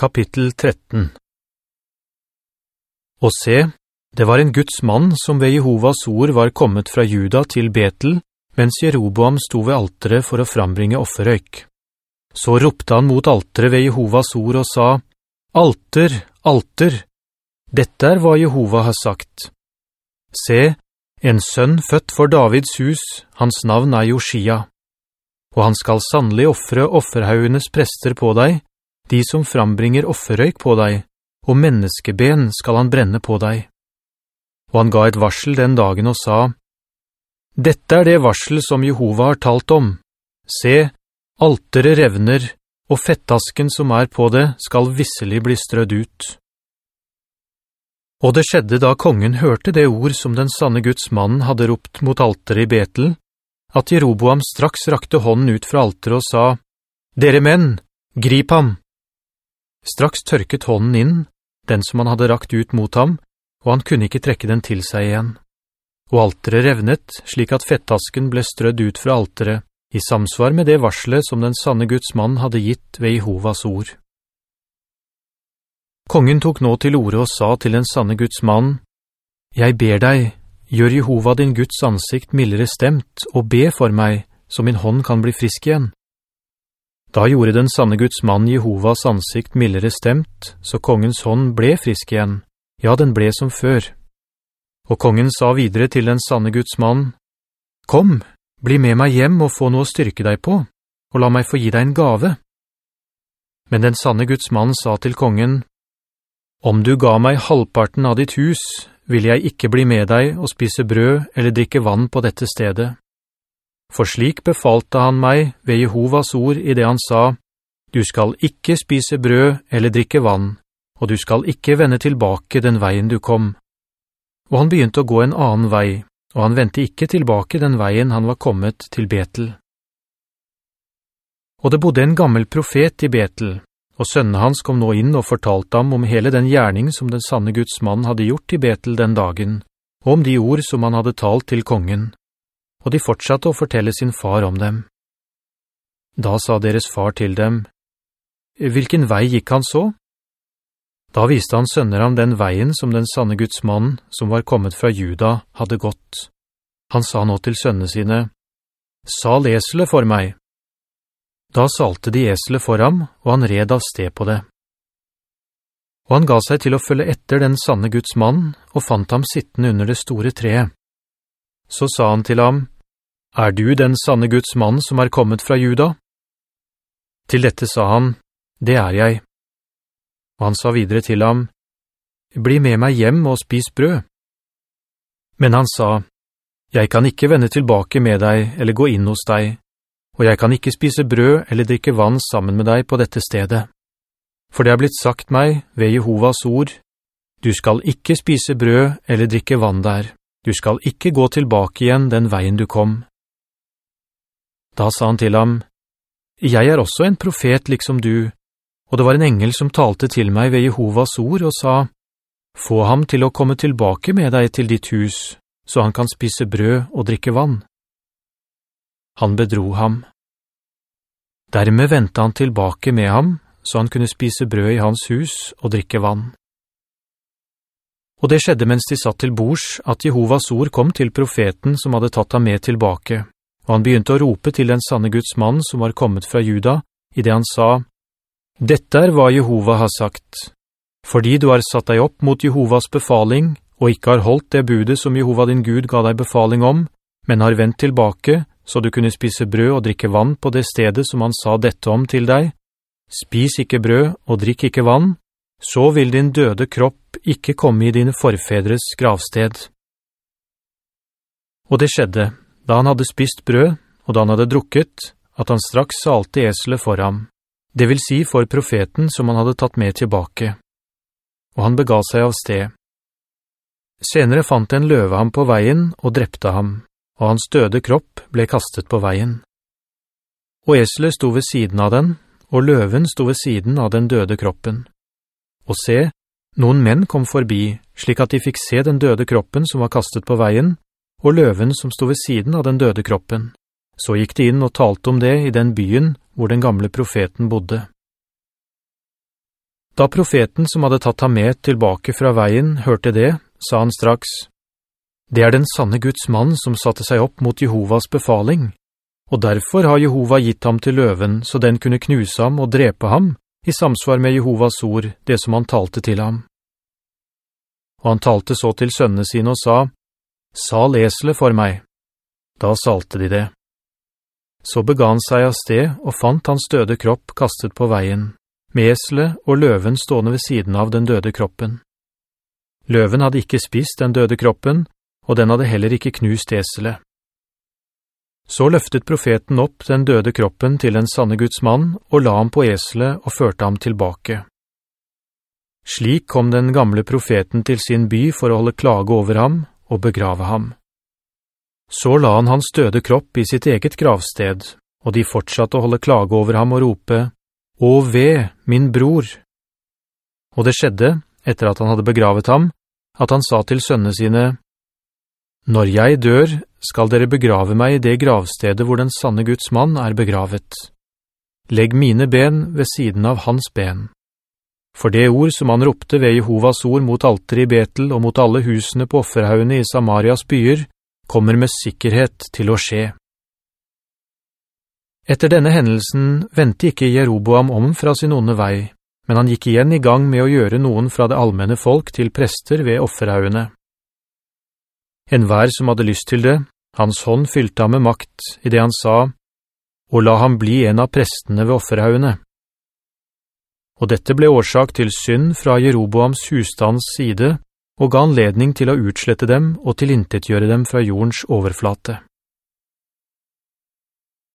Kapittel 13 Og se, det var en Guds mann som ved Jehovas ord var kommet fra Juda til Betel, mens Jeroboam sto ved altere for å frambringe offerøyk. Så ropte han mot altere ved Jehovas ord og sa, «Alter, alter! Dette er hva Jehova har sagt. Se, en sønn født for Davids hus, hans navn er Josia. Og han skal sannelig offre offerhaugenes prester på deg, de som frambringer offerøyk på deg, og menneskeben skal han brenne på deg. Og han ga et varsel den dagen og sa, «Dette er det varsel som Jehova har talt om. Se, altere revner, og fettasken som er på det skal visselig bli strødd ut.» Og det skjedde da kongen hørte det ord som den sanne Guds mann hadde ropt mot alteret i Betel, at Jeroboam straks rakte hånden ut fra alteret og sa, «Dere menn, grip ham!» Straks tørket hånden inn, den som han hadde rakt ut mot ham, og han kunne ikke trekke den til seg igjen. Og alteret revnet, slik at fettasken ble strødd ut fra alteret, i samsvar med det varslet som den sanne Guds mann hadde gitt ved Jehovas ord. Kongen tok nå til ordet og sa til den sanne Guds mann, «Jeg ber deg, gjør Jehova din Guds ansikt mildere stemt, og be for meg, så min hånd kan bli frisk igjen.» Da gjorde den sanne Guds mann Jehovas ansikt mildere stemt, så kongens hånd ble frisk igjen. Ja, den ble som før. Og kongen sa videre til den sanne Guds mann, «Kom, bli med meg hjem og få noe å styrke deg på, og la meg få gi deg en gave.» Men den sanne Guds mann sa til kongen, «Om du ga meg halvparten av ditt hus, vil jeg ikke bli med deg og spise brød eller drikke vann på dette stedet.» For slik befalte han meg ved Jehovas ord i det han sa, «Du skal ikke spise brød eller drikke vann, og du skal ikke vende tilbake den veien du kom.» Og han begynte å gå en annen vei, og han ventet ikke tilbake den veien han var kommet til Betel. Og det bodde en gammel profet i Betel, og sønnen hans kom nå inn og fortalte ham om hele den gjerning som den sanne Guds mann hadde gjort i Betel den dagen, og om de ord som han hadde talt til kongen og de fortsatte å fortelle sin far om dem. Da sa deres far til dem, «Hvilken vei gikk han så?» Da viste han sønner ham den veien som den sanne Guds mann, som var kommet fra Juda, hadde gått. Han sa nå til sønnene sine, «Sal eselet for meg!» Da salte de eselet for ham, og han red av sted på det. Og han ga seg til å følge etter den sanne Guds mann, og fant ham sittende under det store treet. Så sa han til ham, «Er du den sanne Guds mann som er kommet fra Juda?» Til dette sa han, «Det er jeg.» Og han sa videre til ham, «Bli med meg hjem og spis brød.» Men han sa, «Jeg kan ikke vende tilbake med deg eller gå inn hos deg, og jeg kan ikke spise brød eller drikke vann sammen med deg på dette stedet. For det har blitt sagt meg ved Jehovas ord, «Du skal ikke spise brød eller drikke vann der.» Du skal ikke gå tilbake igjen den veien du kom. Da sa han til ham, «Jeg er også en profet liksom du, og det var en engel som talte til meg ved Jehovas ord og sa, «Få ham til å komme tilbake med deg til ditt hus, så han kan spise brød og drikke vann.» Han bedro ham. Dermed ventet han tilbake med ham, så han kunne spise brød i hans hus og drikke vann. Og det skjedde mens de satt til bords, at Jehovas ord kom til profeten som hadde tatt ham med tilbake, og han begynte å rope til den sanne Guds mann som var kommet fra Juda, i det han sa, «Dette er hva Jehova har sagt. Fordi du har satt deg opp mot Jehovas befaling, og ikke har holdt det budet som Jehova din Gud ga deg befaling om, men har vendt tilbake, så du kunne spise brød og drikke vann på det stedet som han sa dette om til deg, spis ikke brød og drikk ikke vann, så vil din døde kropp ikke komme i dine forfedres gravsted. Og det skjedde, da han hadde spist brød, og da han hadde drukket, at han straks salte eselet for ham, det vil si for profeten som han hadde tatt med tilbake. Og han bega seg av sted. Senere fant en løve ham på veien og drepte ham, og hans døde kropp ble kastet på veien. Og eselet sto ved siden av den, og løven sto ved siden av den døde kroppen. Og se, noen menn kom forbi, slik at de fikk se den døde kroppen som var kastet på veien, og løven som stod ved siden av den døde kroppen. Så gikk de inn og talte om det i den byen hvor den gamle profeten bodde. Da profeten som hadde tatt ham med tilbake fra veien hørte det, sa han straks, «Det er den sanne Guds mann som satte seg opp mot Jehovas befaling, og derfor har Jehova gitt ham til løven så den kunne knuse ham og drepe ham, i samsvar med Jehovas ord, det som han talte til ham. Og han talte så til sønnene sine og sa, «Sal esle for meg.» Da salte de det. Så bega han seg av sted og fant hans døde kropp kastet på veien med esle og løven stående ved siden av den døde kroppen. Løven hadde ikke spist den døde kroppen, og den hadde heller ikke knust eselet. Så løftet profeten opp den døde kroppen til den sanne Guds mann, og la ham på eselet og førte ham tilbake. Slik kom den gamle profeten til sin by for å holde klage over ham og begrave ham. Så la han hans døde kropp i sitt eget gravsted, og de fortsatte å holde klage over ham og rope, «Å ved, min bror!» Og det skjedde, etter at han hadde begravet ham, at han sa til sønnene sine, «Når jeg dør, skal dere begrave meg i det gravstedet hvor den sanne Guds mann er begravet. Legg mine ben ved siden av hans ben. For det ord som han ropte ved Jehovas ord mot alter i Betel og mot alle husene på offerhaugene i Samarias byer, kommer med sikkerhet til å skje.» Etter denne hendelsen ventet ikke Jeroboam om fra sin onde vei, men han gikk igjen i gang med å gjøre noen fra det allmenne folk til prester ved offerhaugene. En hver som hadde lyst til det, hans hånd fylte ham med makt i det han sa, og la ham bli en av prestene ved offerhaugene. Og dette ble årsak til synd fra Jeroboams husstands side, og ga anledning til å utslette dem og tilintetgjøre dem fra jordens overflate.